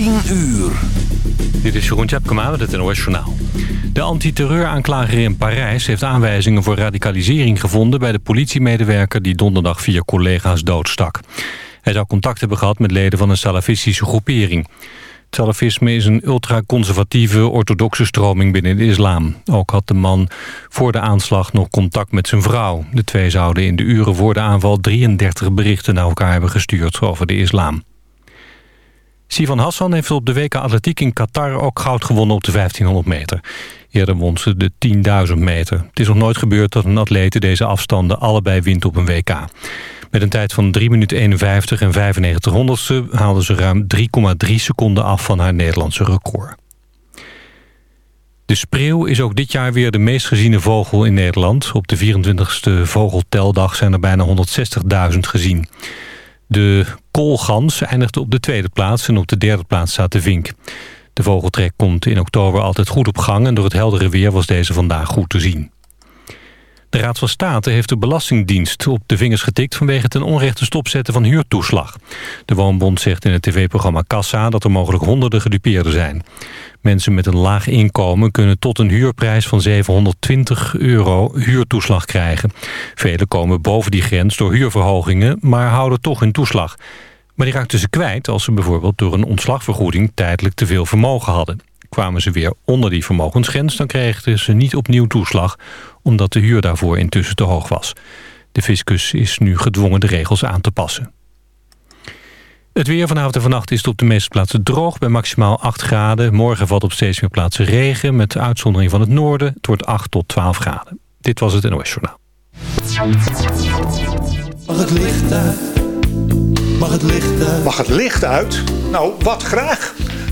10 uur. Dit is Jeroen Tjepkema met het NOS Journaal. De antiterreuraanklager in Parijs heeft aanwijzingen voor radicalisering gevonden... bij de politiemedewerker die donderdag vier collega's doodstak. Hij zou contact hebben gehad met leden van een salafistische groepering. Het salafisme is een ultraconservatieve orthodoxe stroming binnen de islam. Ook had de man voor de aanslag nog contact met zijn vrouw. De twee zouden in de uren voor de aanval 33 berichten naar elkaar hebben gestuurd over de islam. Sivan Hassan heeft op de WK Atletiek in Qatar ook goud gewonnen op de 1500 meter. Eerder won ze de 10.000 meter. Het is nog nooit gebeurd dat een atlete deze afstanden allebei wint op een WK. Met een tijd van 3 minuten 51 en 95 honderdste haalde ze ruim 3,3 seconden af van haar Nederlandse record. De spreeuw is ook dit jaar weer de meest geziene vogel in Nederland. Op de 24e vogelteldag zijn er bijna 160.000 gezien. De koolgans eindigde op de tweede plaats en op de derde plaats staat de vink. De vogeltrek komt in oktober altijd goed op gang... en door het heldere weer was deze vandaag goed te zien. De Raad van State heeft de Belastingdienst op de vingers getikt... vanwege ten onrechte stopzetten van huurtoeslag. De Woonbond zegt in het tv-programma Kassa... dat er mogelijk honderden gedupeerden zijn. Mensen met een laag inkomen kunnen tot een huurprijs van 720 euro huurtoeslag krijgen. Velen komen boven die grens door huurverhogingen, maar houden toch hun toeslag. Maar die raakten ze kwijt als ze bijvoorbeeld door een ontslagvergoeding tijdelijk te veel vermogen hadden. Kwamen ze weer onder die vermogensgrens, dan kregen ze niet opnieuw toeslag, omdat de huur daarvoor intussen te hoog was. De fiscus is nu gedwongen de regels aan te passen. Het weer vanavond en vannacht is het op de meeste plaatsen droog... bij maximaal 8 graden. Morgen valt op steeds meer plaatsen regen... met uitzondering van het noorden. Het wordt 8 tot 12 graden. Dit was het NOS Journaal. Mag het licht uit? Mag het licht uit? Mag het licht uit? Nou, wat graag.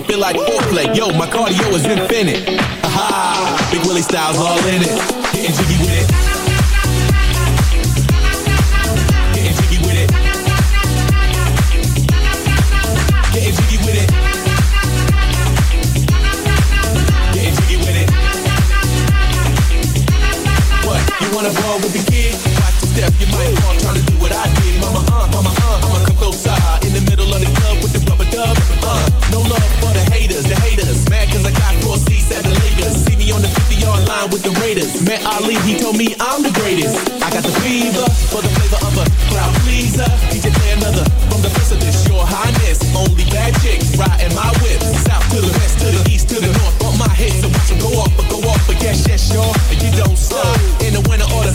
It feel like foreplay. Yo, my cardio is infinite. Aha, Big Willie Styles all in it. Getting jiggy with it. Line with the Raiders. Met Ali, he told me I'm the greatest. I got the fever for the flavor of a crowd pleaser. DJ play another from the precipice. Your highness, only bad chicks riding my whip. South to the west, to the east, to the north. Bump my hips and watch them go off, but go off. But yes, yes, sure. And you don't stop. In the winter order,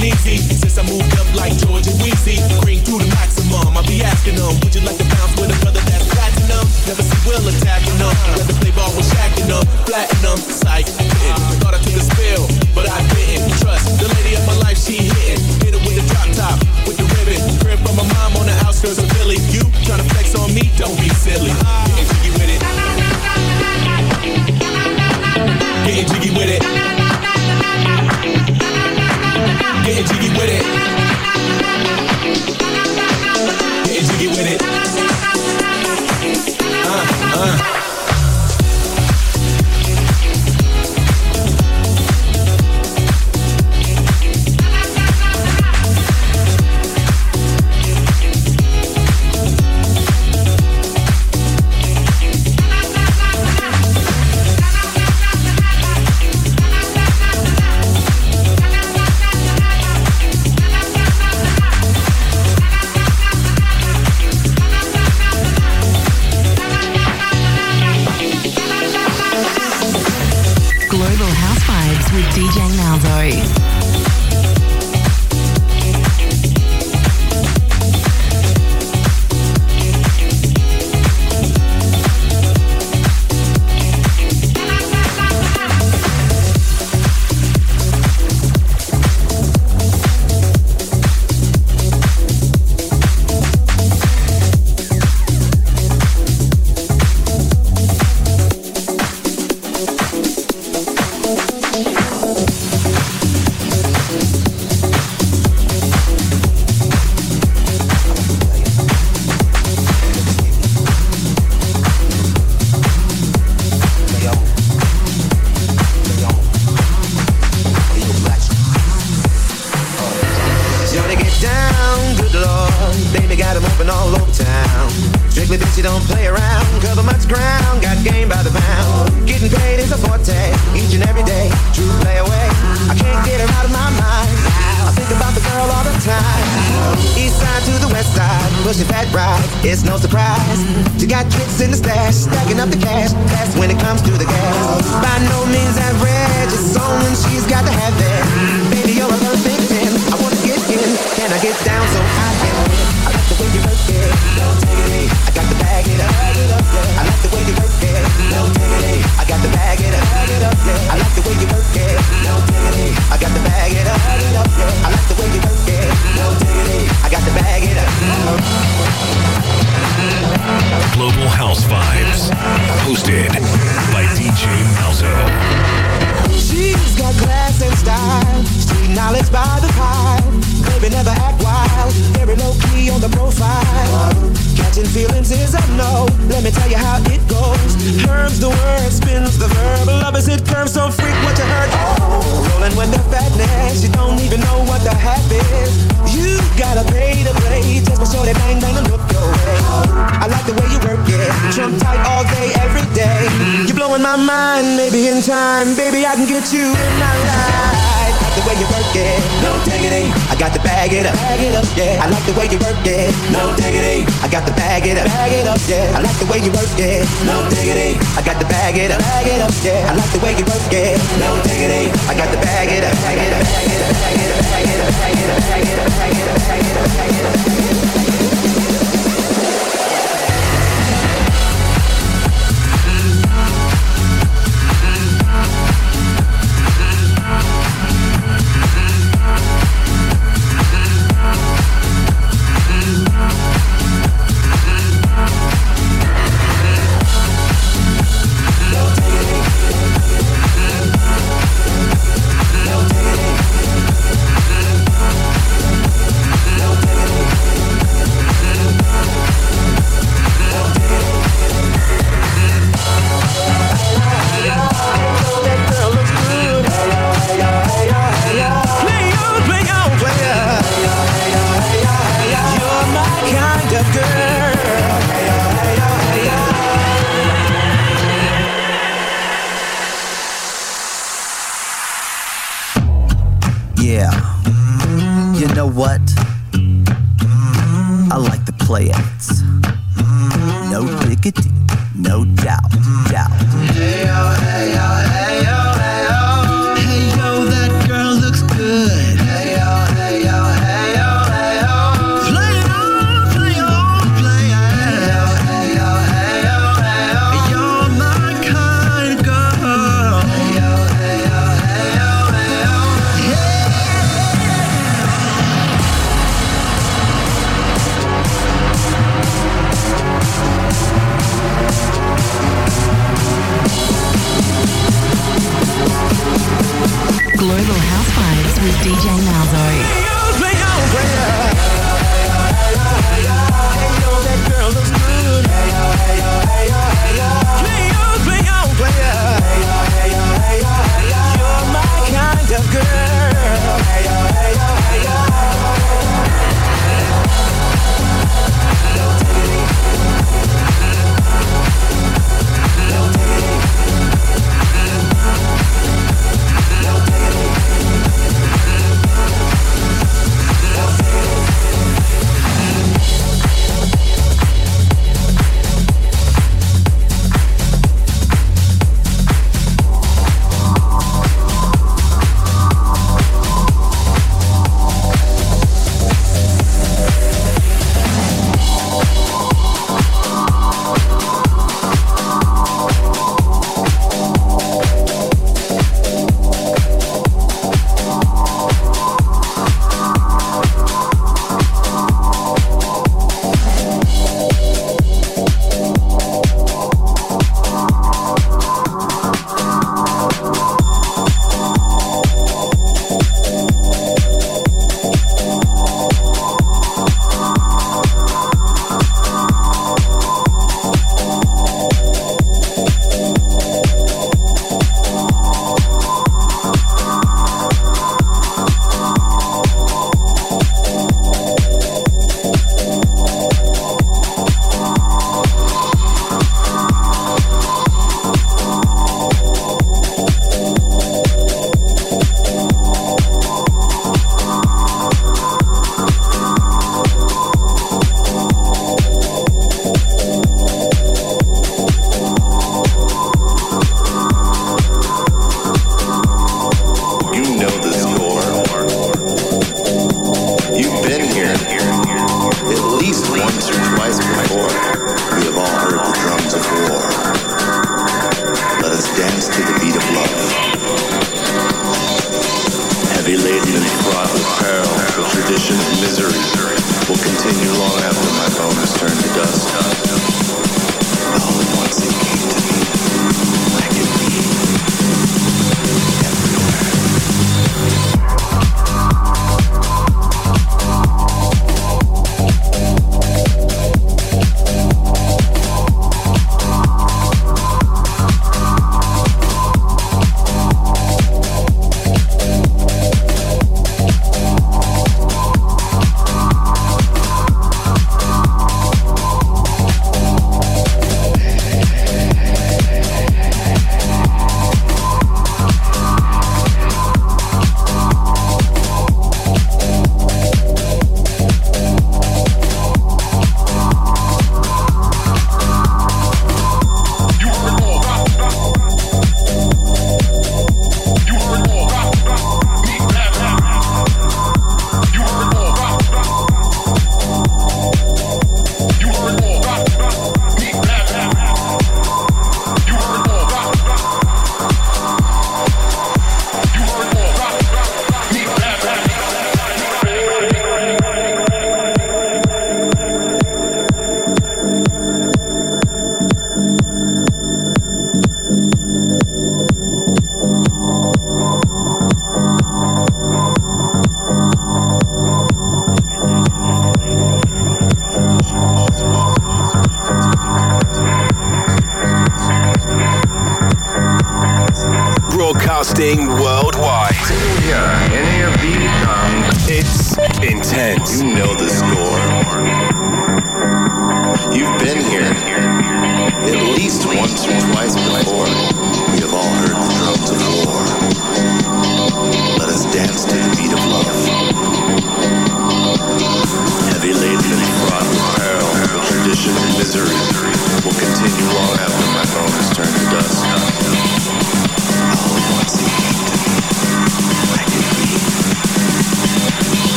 and easy. Since I moved up like George and Weezy, green to the maximum. I'll be asking them, would you like to bounce with a brother that's platinum? Never see Will attacking them. Rather play ball with shacking them, platinum, psych. Thought I took a spill, but I didn't. Trust the lady of my life, she hitting. Hit her with the drop top, with the ribbon. Crib from my mom on the outskirts of Philly. You tryna flex on me? Don't side to the west side, pushing fat ride. It's no surprise. She got tricks in the stash, stacking up the cash. That's when it comes to the gas. By no means average, it's on when she's got to have it. Baby, you're a perfect 10. I wanna get in. Can I get down so I can? I like the way you work it. No diggity. I got to bag it up. I like the way you work it. I got to bag it up. I like the way you work it. I got to bag it up. I like the way you work it. I got to bag it up. Global House Vibes. Hosted by DJ Malzo. She's got class and style, street knowledge by the. Baby never act wild, very low key on the profile. Catching feelings is a no. Let me tell you how it goes. Curves the word, spins the verb. Love is it curves so freak what you heard. Rolling with the fatness, you don't even know what the half is. You gotta pay to play, just for sure that bang bang and look your way. I like the way you work it, trump tight all day, every day. You're blowing my mind, maybe in time, baby I can get you in my life. Like the way you work it, no diggity. I got to bag it up, bag it up, yeah. I like the way you work it, no diggity. I got to bag it up, bag it up, yeah. I like the way you work it, no diggity. I got to bag it up, bag it up, yeah. I like the way you work it, no diggity. I got to bag it up, bag it up, bag it up, bag it up, bag it up, bag it up, bag it up, bag it up, bag it up, bag it up,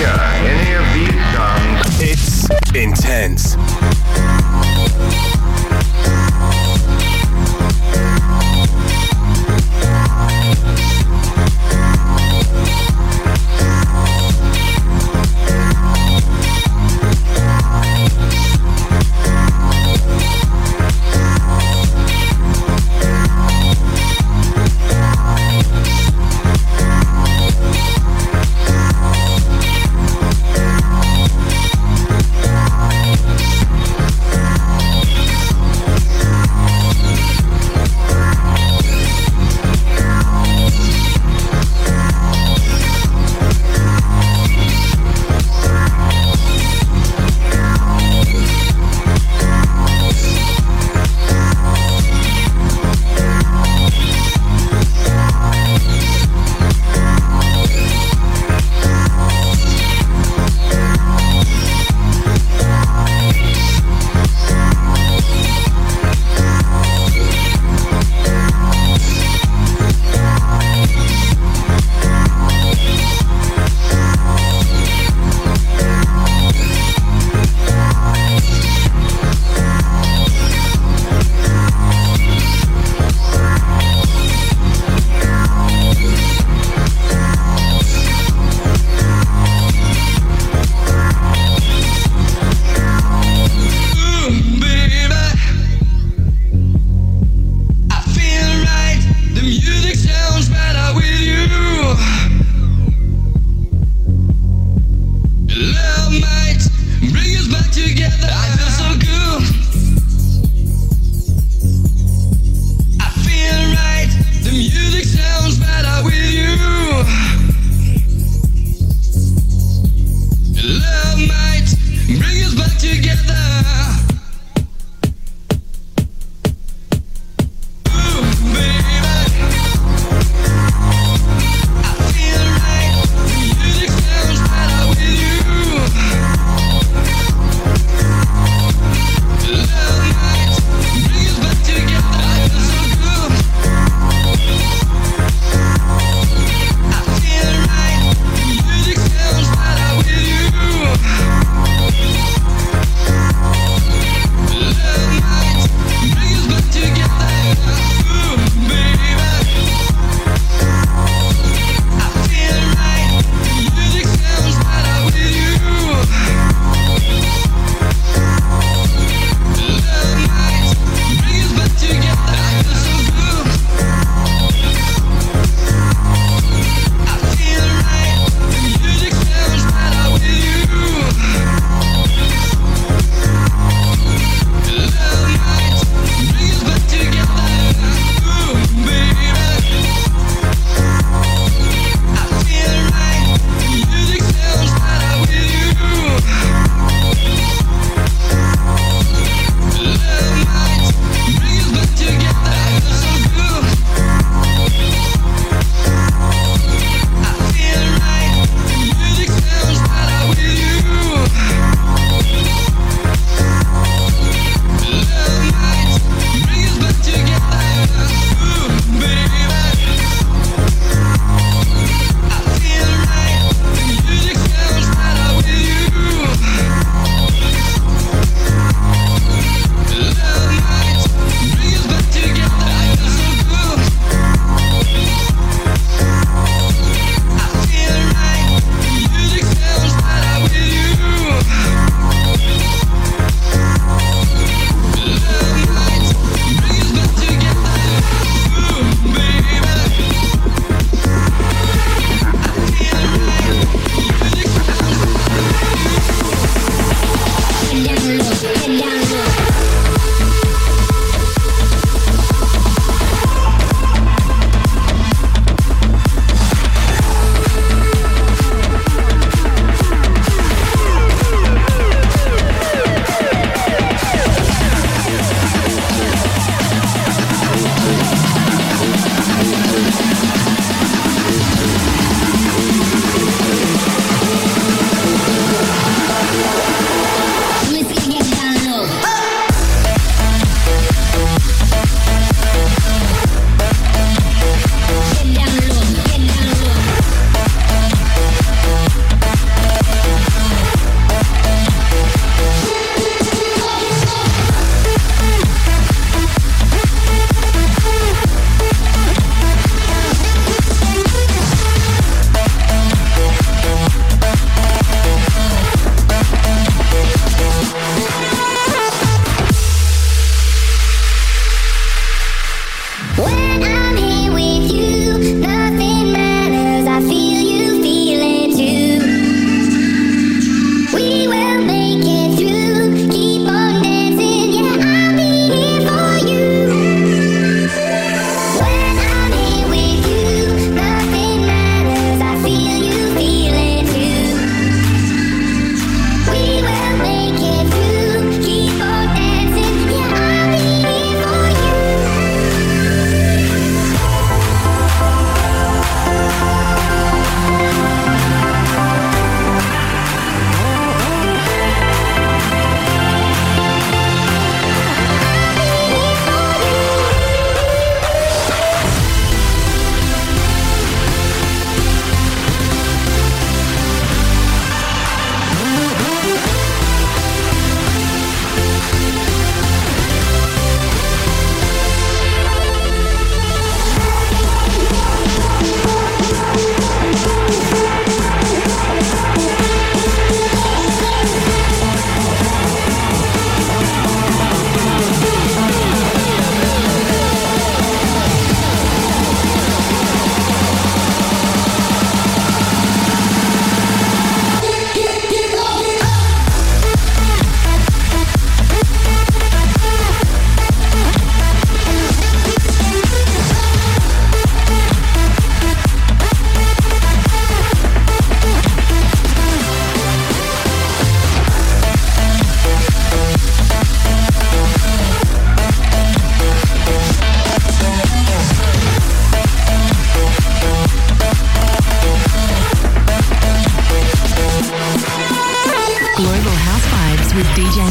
Hear any of these songs? It's intense.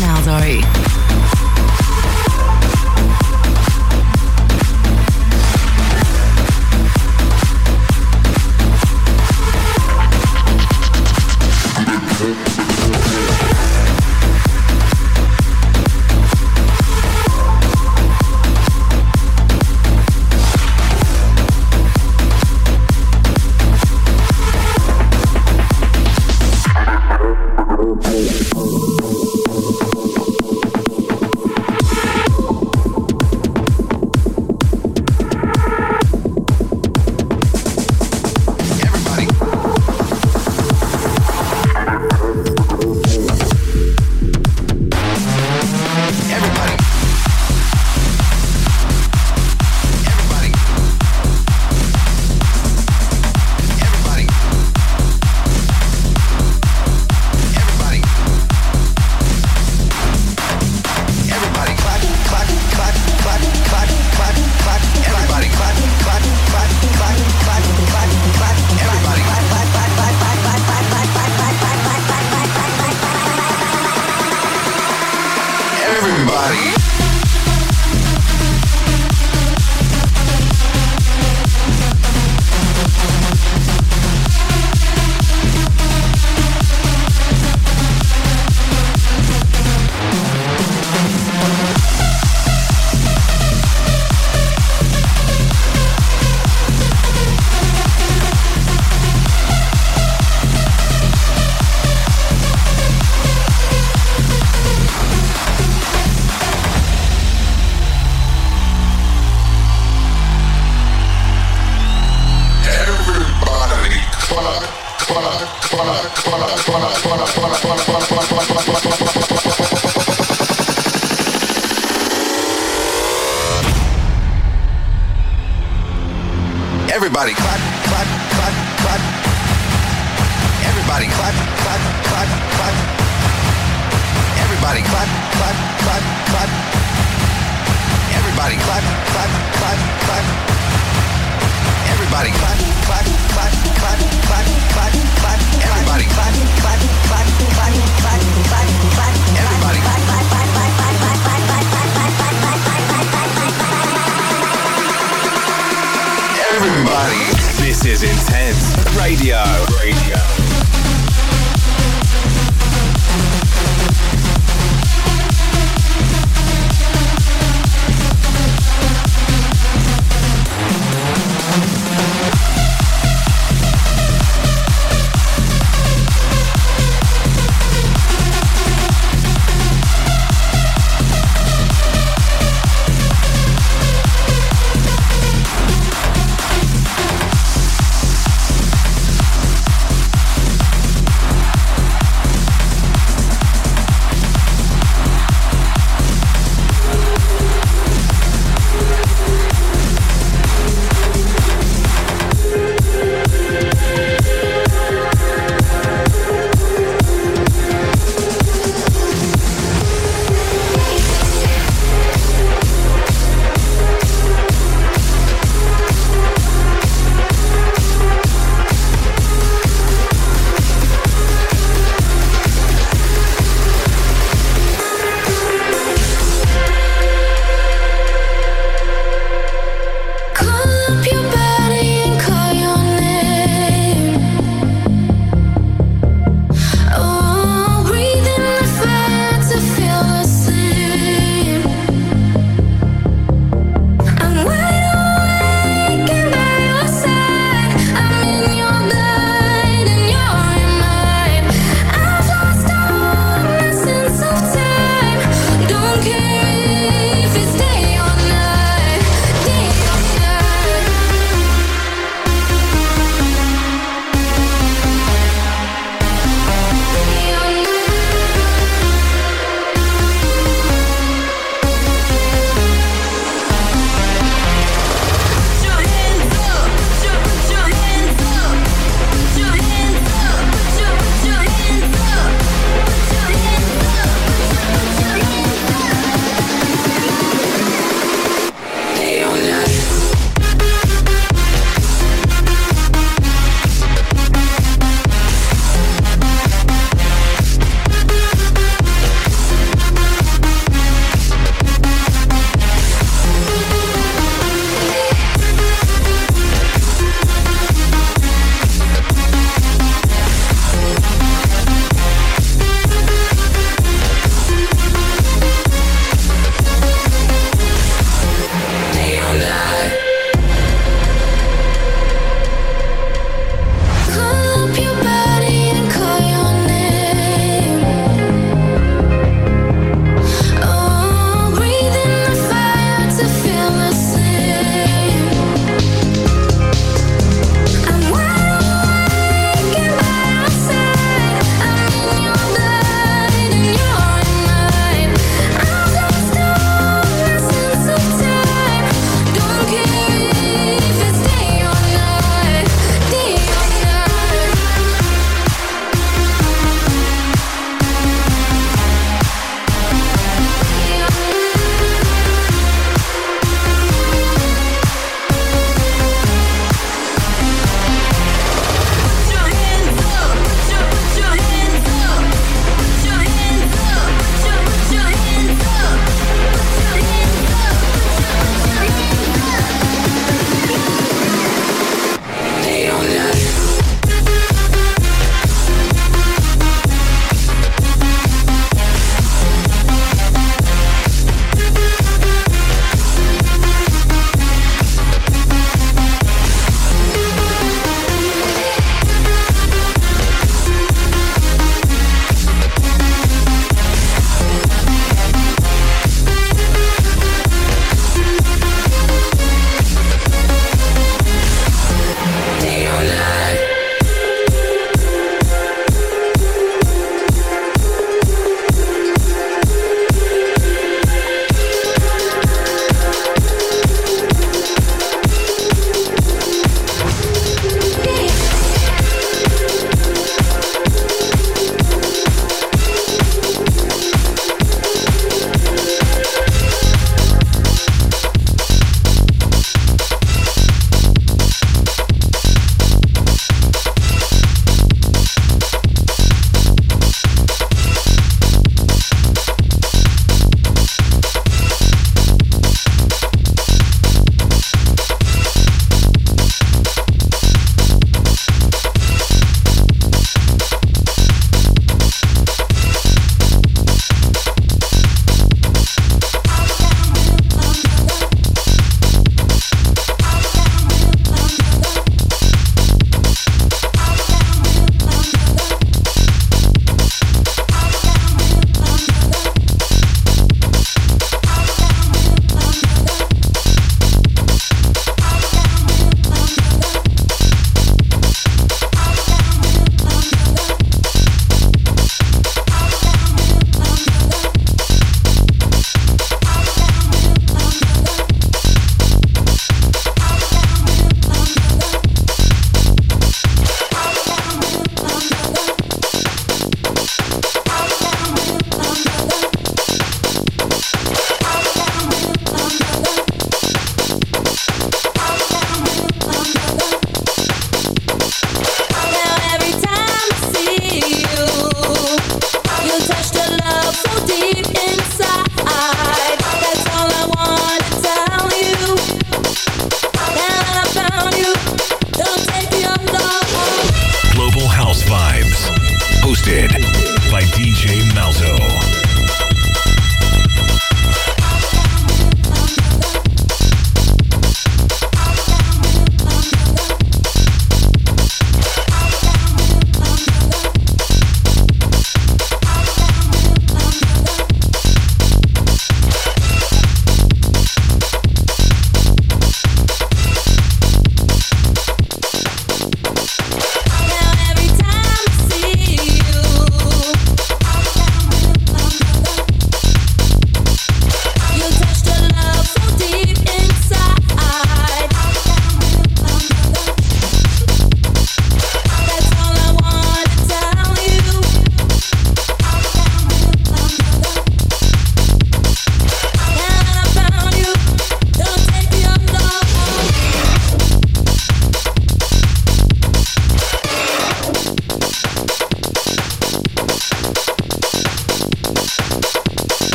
now though.